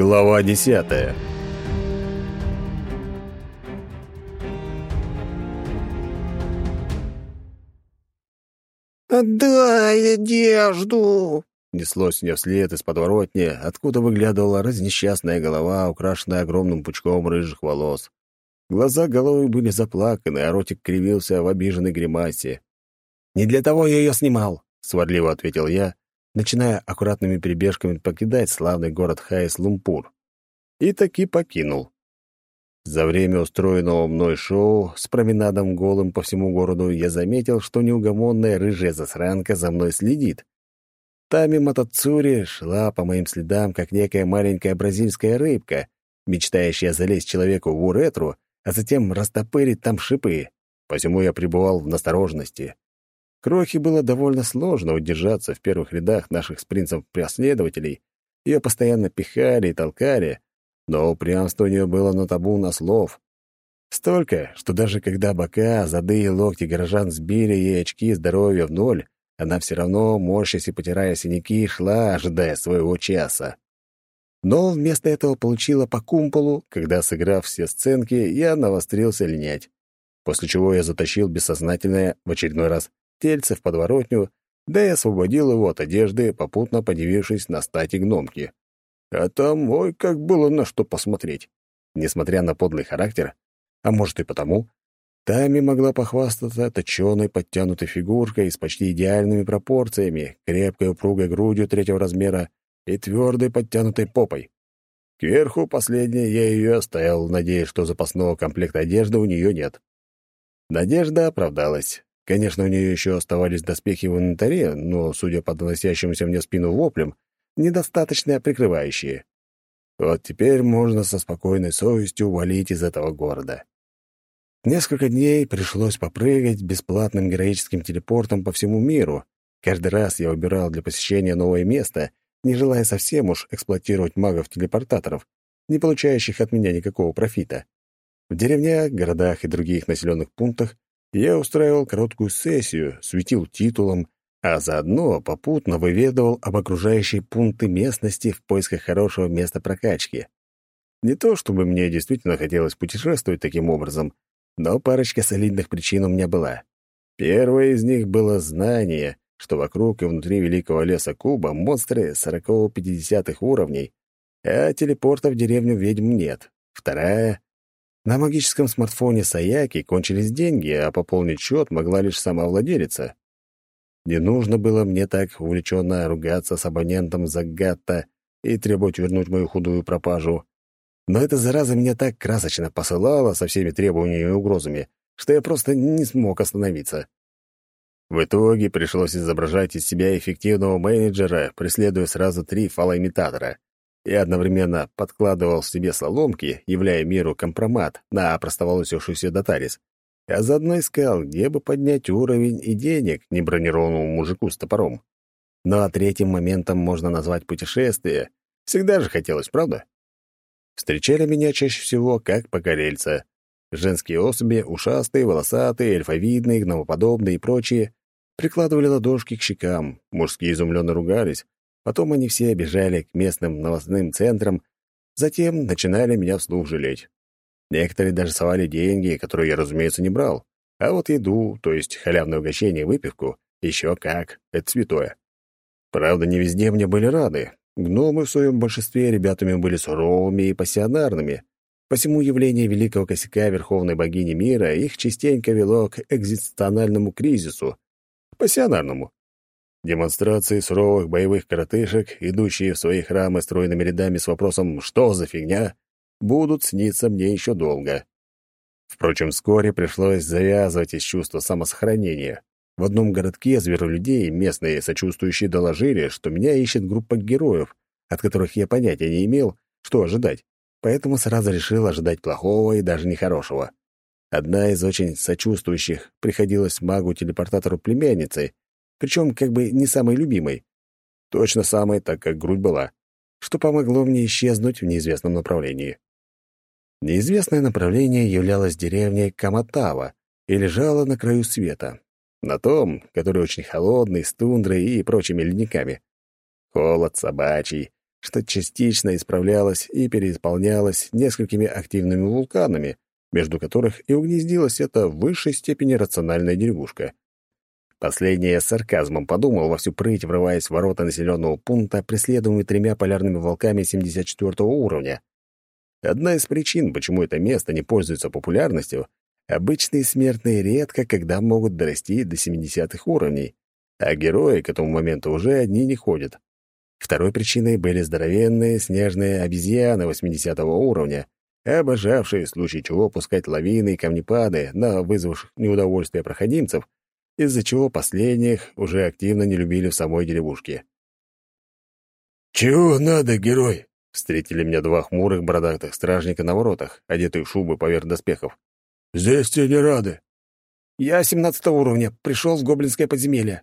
Глава десятая «Отдай одежду!» Неслось мне вслед из подворотни, откуда выглядывала разнесчастная голова, украшенная огромным пучком рыжих волос. Глаза головы были заплаканы, а ротик кривился в обиженной гримасе. «Не для того я ее снимал», — сварливо ответил я, начиная аккуратными перебежками покидать славный город Хайс-Лумпур. И таки покинул. За время устроенного мной шоу с променадом голым по всему городу я заметил, что неугомонная рыжая засранка за мной следит. Тами Матацури шла по моим следам, как некая маленькая бразильская рыбка, мечтающая залезть человеку в уретру, а затем растопырить там шипы. Посему я пребывал в насторожности. Крохи было довольно сложно удержаться в первых рядах наших с принцем преследователей. Ее постоянно пихали и толкали, но упрямство у нее было на табу на слов. Столько, что даже когда бока, зады и локти горожан сбили ей очки здоровья в ноль, она все равно, морщась и потирая синяки, шла, ожидая своего часа. Но вместо этого получила по кумполу, когда, сыграв все сценки, я навострился линять. После чего я затащил бессознательное, в очередной раз, тельце в подворотню, да и освободил его от одежды, попутно подивившись на стати гномки. А там, ой, как было на что посмотреть. Несмотря на подлый характер, а может и потому, Тами могла похвастаться точеной подтянутой фигуркой с почти идеальными пропорциями, крепкой упругой грудью третьего размера и твердой подтянутой попой. Кверху последней я ее оставил, надеясь, что запасного комплекта одежды у нее нет. Надежда оправдалась. Конечно, у нее еще оставались доспехи в инвентаре, но, судя по доносящимся мне спину воплям, недостаточно прикрывающие. Вот теперь можно со спокойной совестью валить из этого города. Несколько дней пришлось попрыгать бесплатным героическим телепортом по всему миру. Каждый раз я выбирал для посещения новое место, не желая совсем уж эксплуатировать магов-телепортаторов, не получающих от меня никакого профита. В деревнях, городах и других населенных пунктах я устраивал короткую сессию, светил титулом, а заодно попутно выведывал об окружающей пункты местности в поисках хорошего места прокачки. Не то чтобы мне действительно хотелось путешествовать таким образом, но парочка солидных причин у меня была. Первая из них было знание, что вокруг и внутри великого леса Куба монстры 40-50 уровней, а телепорта в деревню ведьм нет. Вторая на магическом смартфоне Саяки кончились деньги, а пополнить счет могла лишь сама владелица. Не нужно было мне так увлеченно ругаться с абонентом Загатта и требовать вернуть мою худую пропажу. Но эта зараза меня так красочно посылала со всеми требованиями и угрозами, что я просто не смог остановиться. В итоге пришлось изображать из себя эффективного менеджера, преследуя сразу три фалоимитатора — и одновременно подкладывал себе соломки, являя миру компромат на простоволосившийся дотарис, а заодно искал, где бы поднять уровень и денег небронированному мужику с топором. Ну а третьим моментом можно назвать путешествие. Всегда же хотелось, правда? Встречали меня чаще всего как покорельца. Женские особи, ушастые, волосатые, эльфовидные, гномоподобные и прочие, прикладывали ладошки к щекам, мужские изумленно ругались, Потом они все бежали к местным новостным центрам, затем начинали меня вслух жалеть. Некоторые даже совали деньги, которые я, разумеется, не брал. А вот еду, то есть халявное угощение и выпивку, еще как, это святое. Правда, не везде мне были рады. Гномы в своем большинстве ребятами были суровыми и пассионарными. Посему явление великого косяка Верховной Богини Мира их частенько вело к экзистенциальному кризису. Пассионарному. Демонстрации суровых боевых коротышек, идущие в свои храмы стройными рядами с вопросом «что за фигня?», будут сниться мне еще долго. Впрочем, вскоре пришлось завязывать из чувства самосохранения. В одном городке зверолюдей местные сочувствующие доложили, что меня ищет группа героев, от которых я понятия не имел, что ожидать, поэтому сразу решил ожидать плохого и даже нехорошего. Одна из очень сочувствующих приходилась магу-телепортатору племянницы, причем как бы не самой любимой. Точно самой, так как грудь была, что помогло мне исчезнуть в неизвестном направлении. Неизвестное направление являлось деревней Каматава и лежало на краю света, на том, который очень холодный, с тундрой и прочими ледниками. Холод собачий, что частично исправлялось и переисполнялось несколькими активными вулканами, между которых и угнездилась эта в высшей степени рациональная деревушка. Последнее с сарказмом подумал во всю прыть, врываясь в ворота населенного пункта, преследуемый тремя полярными волками 74 уровня. Одна из причин, почему это место не пользуется популярностью, обычные смертные редко когда могут дорасти до 70-х уровней, а герои к этому моменту уже одни не ходят. Второй причиной были здоровенные снежные обезьяны 80 уровня, обожавшие в случае чего пускать лавины и камнепады на вызвавших неудовольствие проходимцев, из-за чего последних уже активно не любили в самой деревушке. «Чего надо, герой?» Встретили меня два хмурых бородатых стражника на воротах, одетые в шубы поверх доспехов. «Здесь тебе не рады». «Я семнадцатого уровня, пришел в гоблинское подземелье».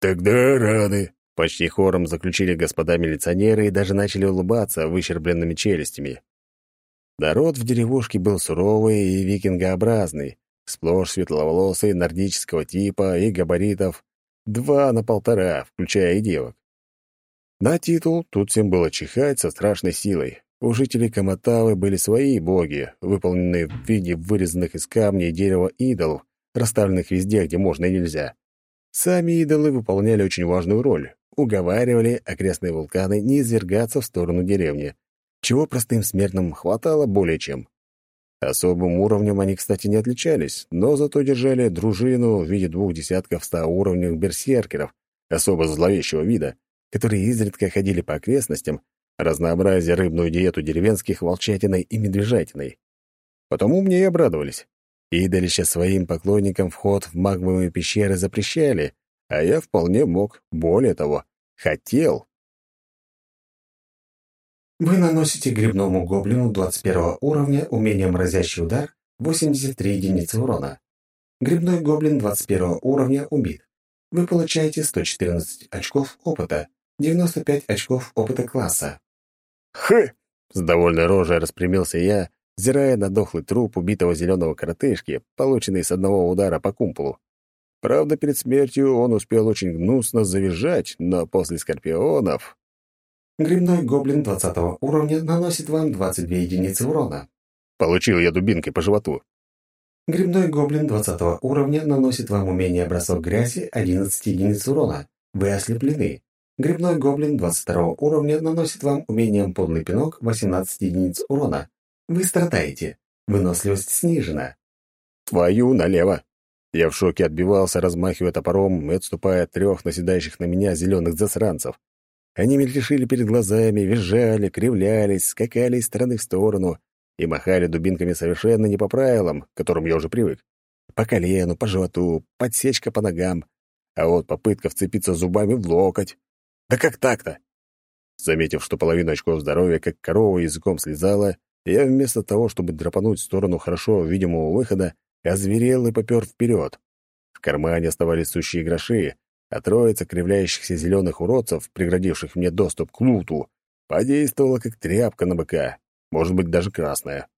«Тогда рады», — почти хором заключили господа милиционеры и даже начали улыбаться выщербленными челюстями. Народ в деревушке был суровый и викингообразный, сплошь светловолосый, нордического типа и габаритов два на полтора, включая и девок. На титул тут всем было чихать со страшной силой. У жителей Каматавы были свои боги, выполненные в виде вырезанных из камня и дерева идолов, расставленных везде, где можно и нельзя. Сами идолы выполняли очень важную роль, уговаривали окрестные вулканы не извергаться в сторону деревни, чего простым смертным хватало более чем. Особым уровнем они, кстати, не отличались, но зато держали дружину в виде двух десятков ста уровневых берсеркеров, особо зловещего вида, которые изредка ходили по окрестностям, разнообразя рыбную диету деревенских волчатиной и медвежатиной. Потому мне и обрадовались. Идолища своим поклонникам вход в магмовые пещеры запрещали, а я вполне мог, более того, хотел. Вы наносите грибному гоблину 21 уровня умением разящий удар 83 единицы урона. Грибной гоблин 21 уровня убит. Вы получаете 114 очков опыта. 95 очков опыта класса. Хы! С довольной рожей распрямился я, взирая на дохлый труп убитого зеленого коротышки, полученный с одного удара по кумполу. Правда, перед смертью он успел очень гнусно завизжать, но после скорпионов... Грибной гоблин 20 уровня наносит вам 22 единицы урона. Получил я дубинкой по животу. Грибной гоблин 20 уровня наносит вам умение бросок грязи 11 единиц урона. Вы ослеплены. Грибной гоблин 22 уровня наносит вам умением подлый пинок 18 единиц урона. Вы страдаете. Выносливость снижена. Твою налево. Я в шоке отбивался, размахивая топором и отступая от трех наседающих на меня зеленых засранцев. Они мельтешили перед глазами, визжали, кривлялись, скакали из стороны в сторону и махали дубинками совершенно не по правилам, к которым я уже привык. По колену, по животу, подсечка по ногам, а вот попытка вцепиться зубами в локоть. Да как так-то? Заметив, что половина очков здоровья, как корова, языком слезала, я вместо того, чтобы драпануть в сторону хорошо видимого выхода, озверел и попер вперед. В кармане оставались сущие гроши, а троица кривляющихся зеленых уродцев, преградивших мне доступ к луту, подействовала как тряпка на быка, может быть, даже красная.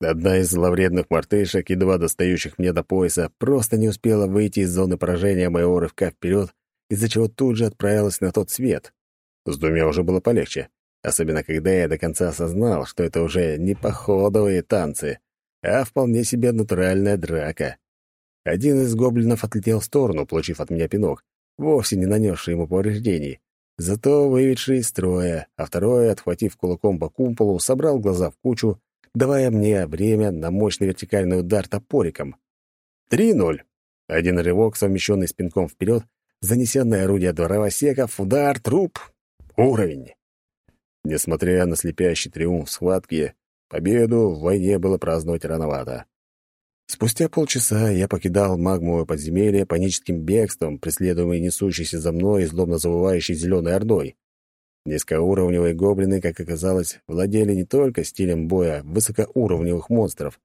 Одна из зловредных мартышек, едва достающих мне до пояса, просто не успела выйти из зоны поражения моего рывка вперед из-за чего тут же отправилась на тот свет. С двумя уже было полегче, особенно когда я до конца осознал, что это уже не походовые танцы, а вполне себе натуральная драка. Один из гоблинов отлетел в сторону, получив от меня пинок, вовсе не нанесший ему повреждений, зато выведший из строя, а второй, отхватив кулаком по кумполу, собрал глаза в кучу, давая мне время на мощный вертикальный удар топориком. Три ноль. Один рывок, совмещенный с пинком вперед, занесенное орудие дровосеков, удар, труп, уровень. Несмотря на слепящий триумф схватки, победу в войне было праздновать рановато. Спустя полчаса я покидал магмовое подземелье паническим бегством, преследуемый несущийся за мной и злобно завывающей зеленой ордой. Низкоуровневые гоблины, как оказалось, владели не только стилем боя высокоуровневых монстров,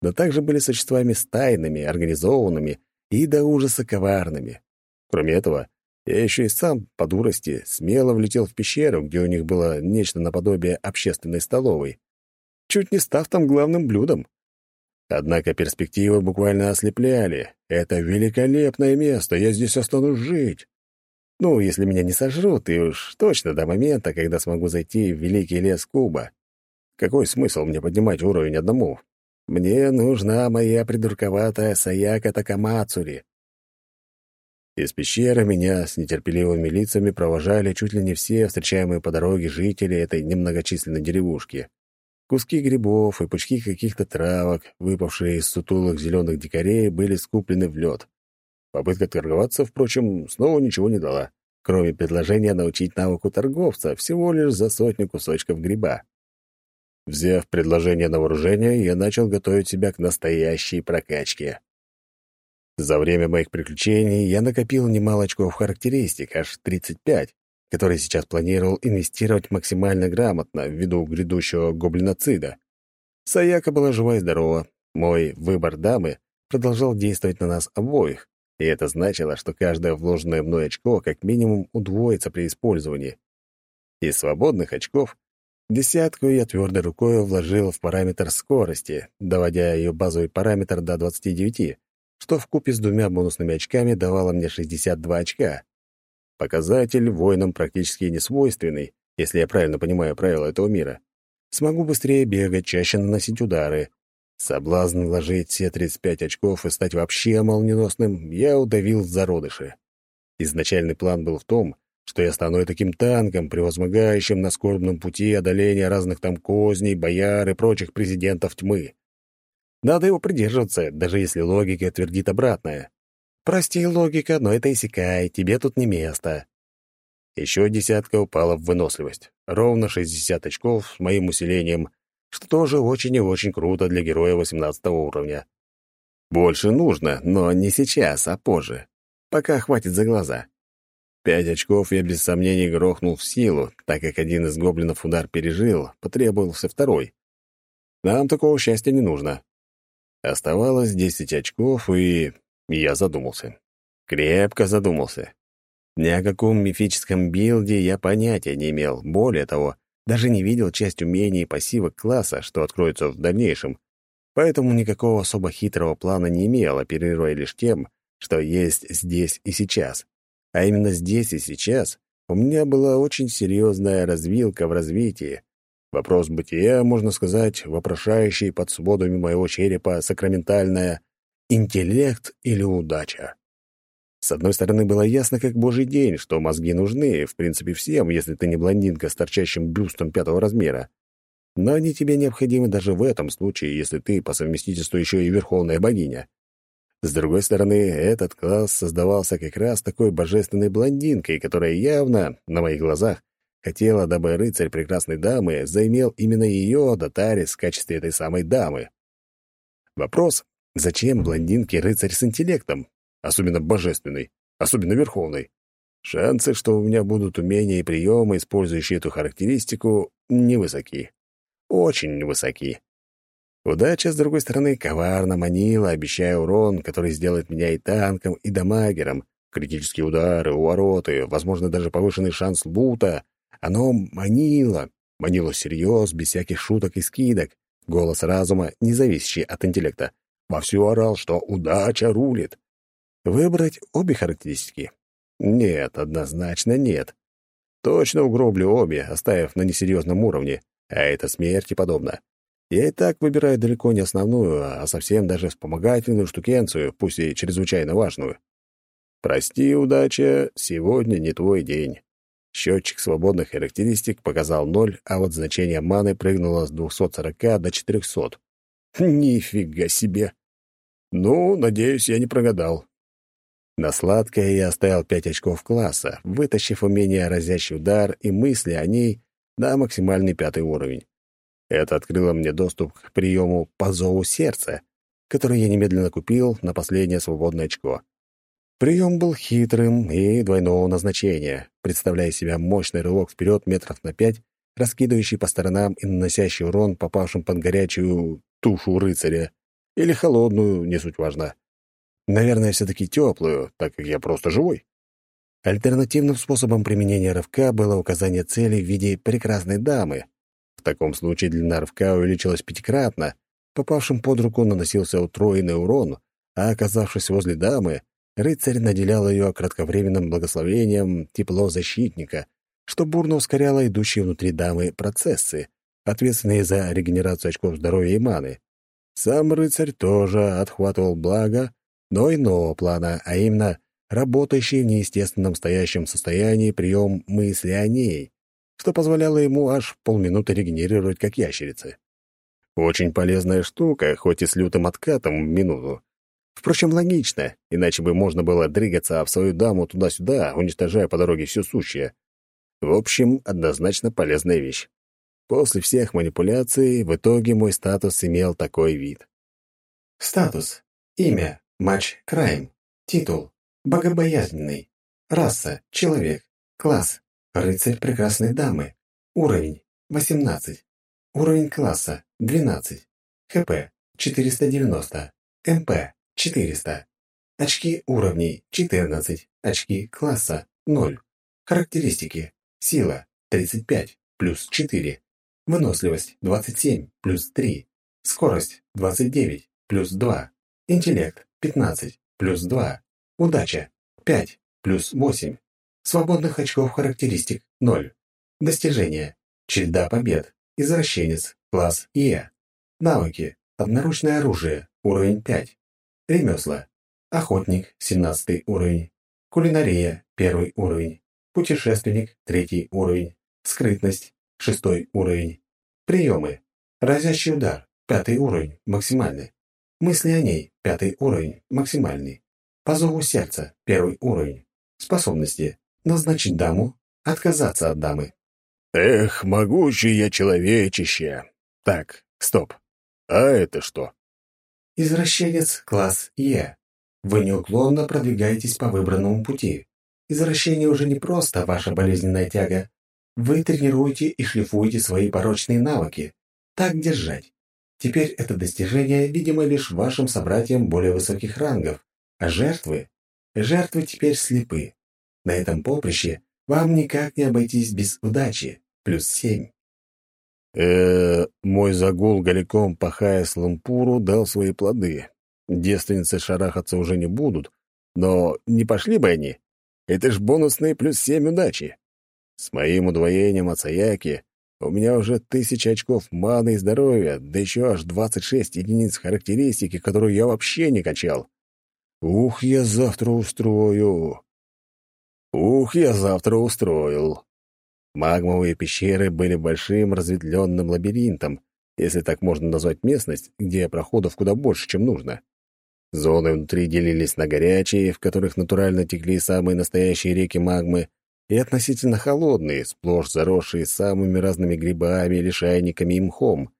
но также были существами стайными, организованными и до ужаса коварными. Кроме этого, я еще и сам, по дурости, смело влетел в пещеру, где у них было нечто наподобие общественной столовой, чуть не став там главным блюдом. Однако перспективы буквально ослепляли. Это великолепное место, я здесь останусь жить. Ну, если меня не сожрут, и уж точно до момента, когда смогу зайти в великий лес Куба. Какой смысл мне поднимать уровень одному? Мне нужна моя придурковатая Саяка Такамацури. Из пещеры меня с нетерпеливыми лицами провожали чуть ли не все встречаемые по дороге жители этой немногочисленной деревушки. Куски грибов и пучки каких-то травок, выпавшие из сутулых зеленых дикарей, были скуплены в лед. Попытка торговаться, впрочем, снова ничего не дала, кроме предложения научить навыку торговца всего лишь за сотню кусочков гриба. Взяв предложение на вооружение, я начал готовить себя к настоящей прокачке. За время моих приключений я накопил немало очков характеристик, аж 35, которые сейчас планировал инвестировать максимально грамотно ввиду грядущего гоблиноцида. Саяка была жива и здорова. Мой выбор дамы продолжал действовать на нас обоих, и это значило, что каждое вложенное мной очко как минимум удвоится при использовании. Из свободных очков десятку я твердой рукой вложил в параметр скорости, доводя ее базовый параметр до 29, что в купе с двумя бонусными очками давало мне 62 очка. Показатель воинам практически не свойственный, если я правильно понимаю правила этого мира. Смогу быстрее бегать, чаще наносить удары, Соблазн вложить все 35 очков и стать вообще молниеносным я удавил в зародыше. Изначальный план был в том, что я стану таким танком, превозмогающим на скорбном пути одоления разных там козней, бояр и прочих президентов тьмы. Надо его придерживаться, даже если логика твердит обратное. Прости, логика, но это иссякай, тебе тут не место. Еще десятка упала в выносливость. Ровно 60 очков с моим усилением — что тоже очень и очень круто для героя 18 уровня. Больше нужно, но не сейчас, а позже. Пока хватит за глаза. Пять очков я без сомнений грохнул в силу, так как один из гоблинов удар пережил, потребовался второй. Нам такого счастья не нужно. Оставалось десять очков, и... я задумался. Крепко задумался. Ни о каком мифическом билде я понятия не имел. Более того, даже не видел часть умений и пассивок класса, что откроется в дальнейшем, поэтому никакого особо хитрого плана не имел, оперируя лишь тем, что есть здесь и сейчас. А именно здесь и сейчас у меня была очень серьезная развилка в развитии. Вопрос бытия, можно сказать, вопрошающий под сводами моего черепа сакраментальное «интеллект или удача?». С одной стороны, было ясно, как божий день, что мозги нужны, в принципе, всем, если ты не блондинка с торчащим бюстом пятого размера. Но они тебе необходимы даже в этом случае, если ты по совместительству еще и верховная богиня. С другой стороны, этот класс создавался как раз такой божественной блондинкой, которая явно, на моих глазах, хотела, дабы рыцарь прекрасной дамы заимел именно ее, Датарис, в качестве этой самой дамы. Вопрос, зачем блондинке рыцарь с интеллектом? особенно божественной, особенно верховной. Шансы, что у меня будут умения и приемы, использующие эту характеристику, невысоки. Очень невысоки. Удача, с другой стороны, коварно манила, обещая урон, который сделает меня и танком, и дамагером, критические удары, увороты, возможно, даже повышенный шанс лута. Оно манило, манило серьез, без всяких шуток и скидок. Голос разума, не зависящий от интеллекта, вовсю орал, что удача рулит. Выбрать обе характеристики? Нет, однозначно нет. Точно угроблю обе, оставив на несерьезном уровне, а это смерти подобно. Я и так выбираю далеко не основную, а совсем даже вспомогательную штукенцию, пусть и чрезвычайно важную. Прости, удача, сегодня не твой день. Счетчик свободных характеристик показал ноль, а вот значение маны прыгнуло с 240 до 400. Нифига себе! Ну, надеюсь, я не прогадал. На сладкое я оставил пять очков класса, вытащив умение разящий удар и мысли о ней на максимальный пятый уровень. Это открыло мне доступ к приему по зову сердца, который я немедленно купил на последнее свободное очко. Прием был хитрым и двойного назначения, представляя себя мощный рывок вперед метров на пять, раскидывающий по сторонам и наносящий урон попавшим под горячую тушу рыцаря, или холодную, не суть важно. Наверное, все-таки теплую, так как я просто живой. Альтернативным способом применения рывка было указание цели в виде прекрасной дамы. В таком случае длина рывка увеличилась пятикратно, попавшим под руку наносился утроенный урон, а оказавшись возле дамы, рыцарь наделял ее кратковременным благословением тепло защитника, что бурно ускоряло идущие внутри дамы процессы, ответственные за регенерацию очков здоровья и маны. Сам рыцарь тоже отхватывал благо, но иного плана, а именно работающий в неестественном стоящем состоянии прием мысли о ней, что позволяло ему аж полминуты регенерировать как ящерицы. Очень полезная штука, хоть и с лютым откатом в минуту. Впрочем, логично, иначе бы можно было дрыгаться в свою даму туда-сюда, уничтожая по дороге все сущее. В общем, однозначно полезная вещь. После всех манипуляций в итоге мой статус имел такой вид. Статус. Имя. Матч Крайм. Титул. Богобоязненный. Раса. Человек. Класс. Рыцарь прекрасной дамы. Уровень. 18. Уровень класса. 12. ХП. 490. МП. 400. Очки уровней. 14. Очки класса. 0. Характеристики. Сила 35 плюс 4. Выносливость 27 плюс 3. Скорость 29 плюс 2. Интеллект 15 плюс 2. Удача 5 плюс 8. Свободных очков характеристик 0. Достижения. Череда побед. Извращенец. Класс Е. Навыки. Одноручное оружие. Уровень 5. Ремесла. Охотник. 17 уровень. Кулинария. 1 уровень. Путешественник – третий уровень. Скрытность – шестой уровень. Приемы. Разящий удар – пятый уровень, максимальный. Мысли о ней – пятый уровень, максимальный. По зову сердца – первый уровень. Способности. Назначить даму, отказаться от дамы. Эх, могучее человечище. Так, стоп. А это что? Извращенец класс Е. Вы неуклонно продвигаетесь по выбранному пути. Извращение уже не просто ваша болезненная тяга. Вы тренируете и шлифуете свои порочные навыки. Так держать. Теперь это достижение видимо лишь вашим собратьям более высоких рангов, а жертвы? Жертвы теперь слепы. На этом поприще вам никак не обойтись без удачи. Плюс семь. э мой загул голиком пахая с лампуру дал свои плоды. Девственницы шарахаться уже не будут, но не пошли бы они. Это ж бонусные плюс семь удачи. С моим удвоением от Саяки у меня уже тысяча очков маны и здоровья, да еще аж двадцать шесть единиц характеристики, которую я вообще не качал. Ух, я завтра устрою. Ух, я завтра устроил. Магмовые пещеры были большим разветвленным лабиринтом, если так можно назвать местность, где проходов куда больше, чем нужно. Зоны внутри делились на горячие, в которых натурально текли самые настоящие реки магмы, и относительно холодные, сплошь заросшие самыми разными грибами, лишайниками и мхом.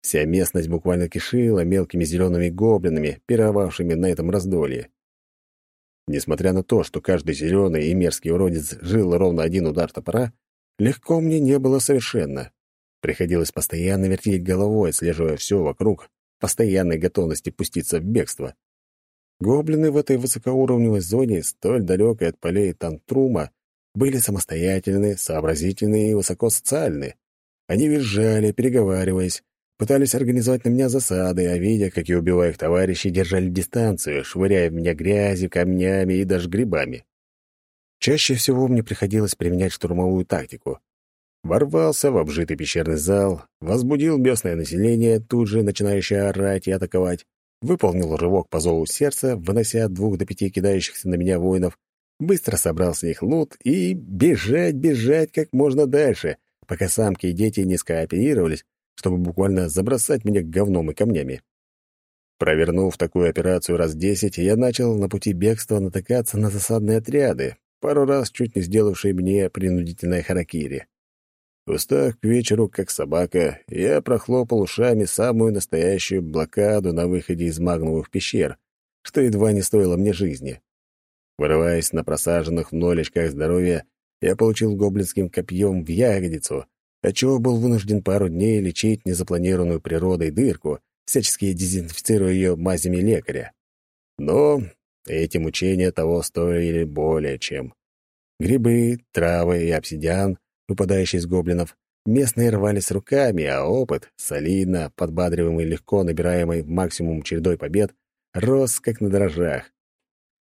Вся местность буквально кишила мелкими зелеными гоблинами, пировавшими на этом раздолье. Несмотря на то, что каждый зеленый и мерзкий уродец жил ровно один удар топора, легко мне не было совершенно. Приходилось постоянно вертеть головой, отслеживая все вокруг, постоянной готовности пуститься в бегство. Гоблины в этой высокоуровневой зоне, столь далекой от полей Тантрума, были самостоятельны, сообразительны и высокосоциальны. Они визжали, переговариваясь, пытались организовать на меня засады, а видя, как я убиваю их товарищей, держали дистанцию, швыряя в меня грязью, камнями и даже грибами. Чаще всего мне приходилось применять штурмовую тактику. Ворвался в обжитый пещерный зал, возбудил местное население, тут же начинающее орать и атаковать, выполнил рывок по зову сердца, вынося от двух до пяти кидающихся на меня воинов, быстро собрал с них лут и бежать, бежать как можно дальше, пока самки и дети не скооперировались, чтобы буквально забросать меня говном и камнями. Провернув такую операцию раз десять, я начал на пути бегства натыкаться на засадные отряды, пару раз чуть не сделавшие мне принудительное харакири. Устав к вечеру, как собака, я прохлопал ушами самую настоящую блокаду на выходе из магновых пещер, что едва не стоило мне жизни. Вырываясь на просаженных ноль очках здоровья, я получил гоблинским копьем в ягодицу, отчего был вынужден пару дней лечить незапланированную природой дырку, всячески дезинфицируя ее мазями лекаря. Но эти мучения того стоили более чем. Грибы, травы и обсидиан выпадающий из гоблинов, местные рвались руками, а опыт, солидно, подбадриваемый легко набираемый максимум чередой побед, рос как на дрожжах.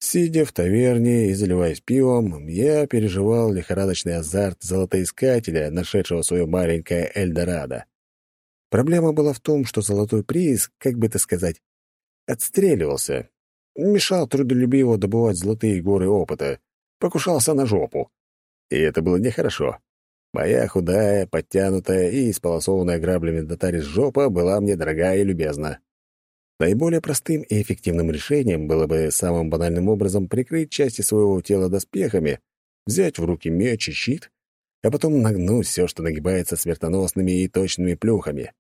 Сидя в таверне и заливаясь пивом, я переживал лихорадочный азарт золотоискателя, нашедшего свое маленькое Эльдорадо. Проблема была в том, что золотой приз, как бы это сказать, отстреливался, мешал трудолюбиво добывать золотые горы опыта, покушался на жопу. И это было нехорошо. Моя худая, подтянутая и исполосованная граблями дотарис жопа была мне дорога и любезна. Наиболее простым и эффективным решением было бы самым банальным образом прикрыть части своего тела доспехами, взять в руки меч и щит, а потом нагнуть все, что нагибается смертоносными и точными плюхами.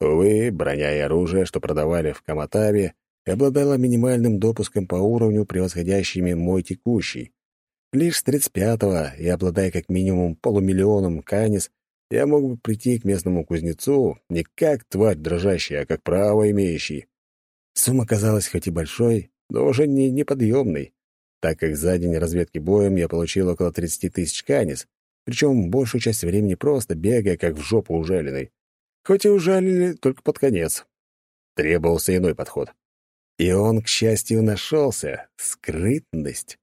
Увы, броня и оружие, что продавали в Каматаве, обладала минимальным допуском по уровню, превосходящими мой текущий. Лишь с 35-го, и обладая как минимум полумиллионом канис, я мог бы прийти к местному кузнецу не как тварь дрожащая, а как право имеющий. Сумма казалась хоть и большой, но уже не неподъемной, так как за день разведки боем я получил около 30 тысяч канис, причем большую часть времени просто бегая, как в жопу ужаленной. Хоть и ужалили только под конец. Требовался иной подход. И он, к счастью, нашелся — скрытность.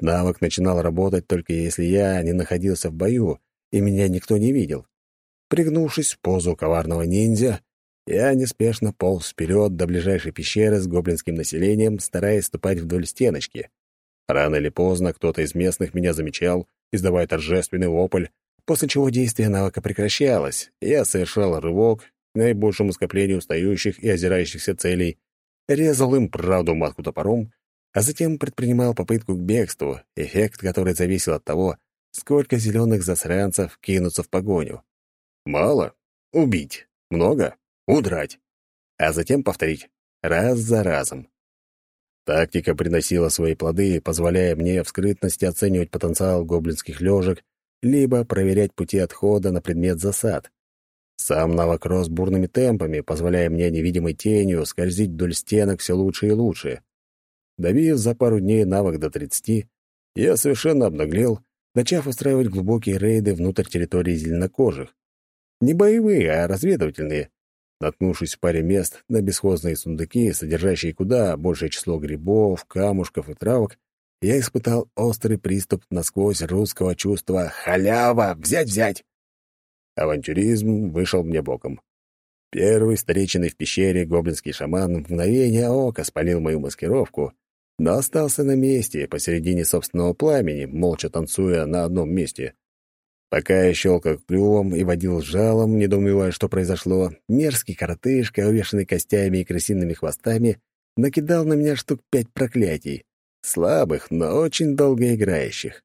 Навык начинал работать только если я не находился в бою, и меня никто не видел. Пригнувшись в позу коварного ниндзя, я неспешно полз вперед до ближайшей пещеры с гоблинским населением, стараясь ступать вдоль стеночки. Рано или поздно кто-то из местных меня замечал, издавая торжественный вопль, после чего действие навыка прекращалось, я совершал рывок к наибольшему скоплению устающих и озирающихся целей резал им правду матку топором, а затем предпринимал попытку к бегству, эффект который зависел от того, сколько зеленых засранцев кинутся в погоню. Мало — убить, много — удрать, а затем повторить раз за разом. Тактика приносила свои плоды, позволяя мне в скрытности оценивать потенциал гоблинских лёжек, либо проверять пути отхода на предмет засад. Сам навык рос бурными темпами, позволяя мне невидимой тенью скользить вдоль стенок все лучше и лучше. Добив за пару дней навык до 30, я совершенно обнаглел, начав устраивать глубокие рейды внутрь территории зеленокожих. Не боевые, а разведывательные. Наткнувшись в паре мест на бесхозные сундуки, содержащие куда большее число грибов, камушков и травок, я испытал острый приступ насквозь русского чувства «Халява! Взять-взять!» Авантюризм вышел мне боком. Первый встреченный в пещере гоблинский шаман в мгновение ока спалил мою маскировку, но остался на месте, посередине собственного пламени, молча танцуя на одном месте. Пока я щелкал клювом и водил жалом, недоумевая, что произошло, мерзкий коротышка, увешанный костями и крысиными хвостами, накидал на меня штук пять проклятий. Слабых, но очень долгоиграющих.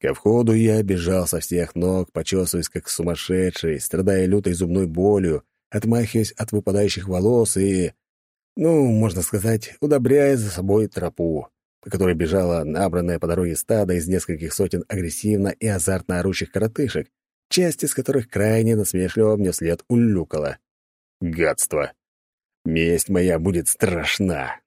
Ко входу я бежал со всех ног, почесываясь как сумасшедший, страдая лютой зубной болью, отмахиваясь от выпадающих волос и, ну, можно сказать, удобряя за собой тропу, по которой бежала набранная по дороге стадо из нескольких сотен агрессивно и азартно орущих коротышек, часть из которых крайне насмешливо мне вслед улюкала. Гадство! Месть моя будет страшна.